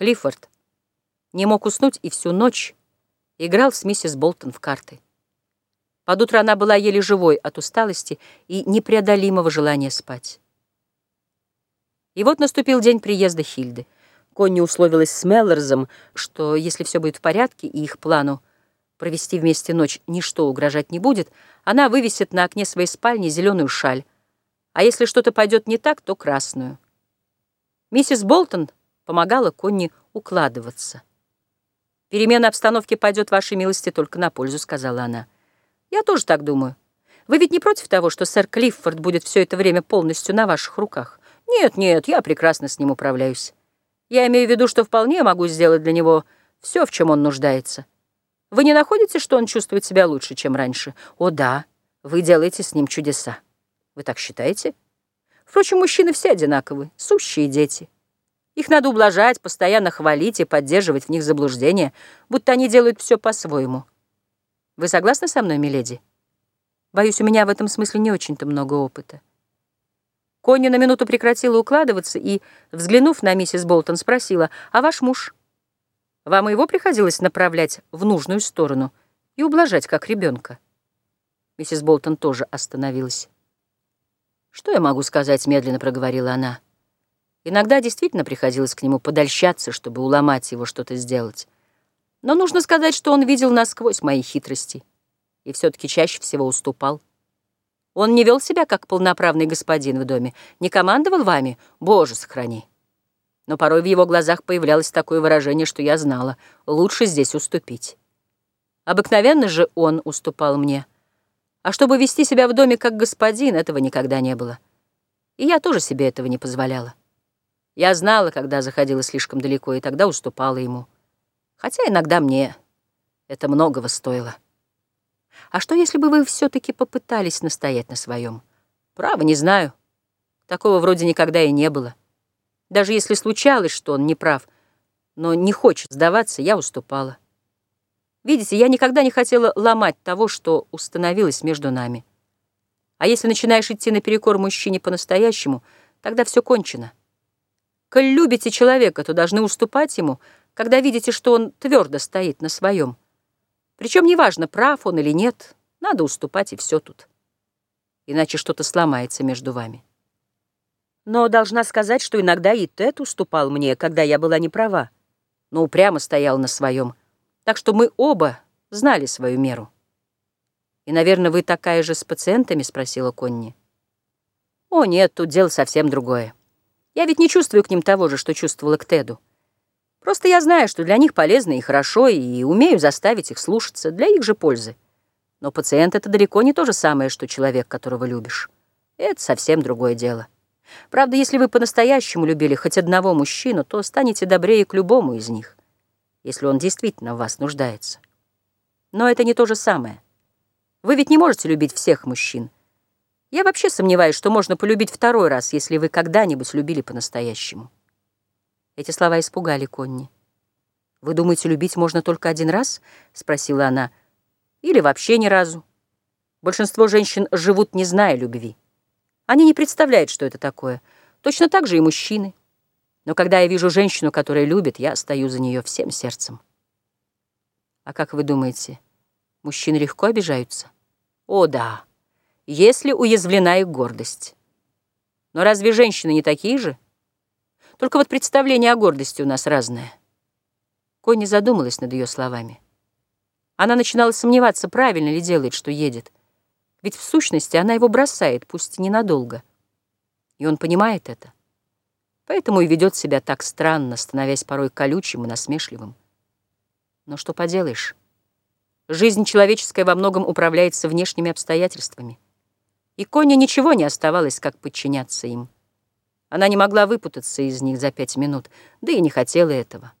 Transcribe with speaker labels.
Speaker 1: Клиффорд не мог уснуть и всю ночь играл с миссис Болтон в карты. Под утро она была еле живой от усталости и непреодолимого желания спать. И вот наступил день приезда Хильды. Конни условилась с Меллорзом, что если все будет в порядке и их плану провести вместе ночь ничто угрожать не будет, она вывесит на окне своей спальни зеленую шаль, а если что-то пойдет не так, то красную. Миссис Болтон помогала Конни укладываться. «Перемена обстановки пойдет вашей милости только на пользу», — сказала она. «Я тоже так думаю. Вы ведь не против того, что сэр Клиффорд будет все это время полностью на ваших руках? Нет, нет, я прекрасно с ним управляюсь. Я имею в виду, что вполне могу сделать для него все, в чем он нуждается. Вы не находите, что он чувствует себя лучше, чем раньше? О, да, вы делаете с ним чудеса. Вы так считаете? Впрочем, мужчины все одинаковы, сущие дети». Их надо ублажать, постоянно хвалить и поддерживать в них заблуждение, будто они делают все по-своему. Вы согласны со мной, миледи? Боюсь, у меня в этом смысле не очень-то много опыта. Конни на минуту прекратила укладываться и, взглянув на миссис Болтон, спросила, «А ваш муж? Вам его приходилось направлять в нужную сторону и ублажать, как ребенка?» Миссис Болтон тоже остановилась. «Что я могу сказать?» — медленно проговорила она. Иногда действительно приходилось к нему подольщаться, чтобы уломать его что-то сделать. Но нужно сказать, что он видел насквозь мои хитрости и все-таки чаще всего уступал. Он не вел себя как полноправный господин в доме, не командовал вами, боже, сохрани. Но порой в его глазах появлялось такое выражение, что я знала, лучше здесь уступить. Обыкновенно же он уступал мне. А чтобы вести себя в доме как господин, этого никогда не было. И я тоже себе этого не позволяла. Я знала, когда заходила слишком далеко, и тогда уступала ему. Хотя иногда мне это многого стоило. А что, если бы вы все-таки попытались настоять на своем? Право, не знаю. Такого вроде никогда и не было. Даже если случалось, что он не прав, но не хочет сдаваться, я уступала. Видите, я никогда не хотела ломать того, что установилось между нами. А если начинаешь идти наперекор мужчине по-настоящему, тогда все кончено. Коль любите человека, то должны уступать ему, когда видите, что он твердо стоит на своем. Причем неважно, прав он или нет, надо уступать, и все тут. Иначе что-то сломается между вами. Но должна сказать, что иногда и Тед уступал мне, когда я была не права, но упрямо стоял на своем. Так что мы оба знали свою меру. «И, наверное, вы такая же с пациентами?» — спросила Конни. «О, нет, тут дело совсем другое. Я ведь не чувствую к ним того же, что чувствовала к Теду. Просто я знаю, что для них полезно и хорошо, и умею заставить их слушаться, для их же пользы. Но пациент — это далеко не то же самое, что человек, которого любишь. Это совсем другое дело. Правда, если вы по-настоящему любили хоть одного мужчину, то станете добрее к любому из них, если он действительно в вас нуждается. Но это не то же самое. Вы ведь не можете любить всех мужчин, я вообще сомневаюсь, что можно полюбить второй раз, если вы когда-нибудь любили по-настоящему. Эти слова испугали Конни. «Вы думаете, любить можно только один раз?» — спросила она. «Или вообще ни разу. Большинство женщин живут, не зная любви. Они не представляют, что это такое. Точно так же и мужчины. Но когда я вижу женщину, которая любит, я стою за нее всем сердцем». «А как вы думаете, мужчины легко обижаются?» «О, да!» Если уязвлена их гордость. Но разве женщины не такие же? Только вот представление о гордости у нас разное. Конни задумалась над ее словами. Она начинала сомневаться, правильно ли делает, что едет. Ведь в сущности она его бросает, пусть ненадолго. И он понимает это. Поэтому и ведет себя так странно, становясь порой колючим и насмешливым. Но что поделаешь? Жизнь человеческая во многом управляется внешними обстоятельствами. И Коне ничего не оставалось, как подчиняться им. Она не могла выпутаться из них за пять минут, да и не хотела этого.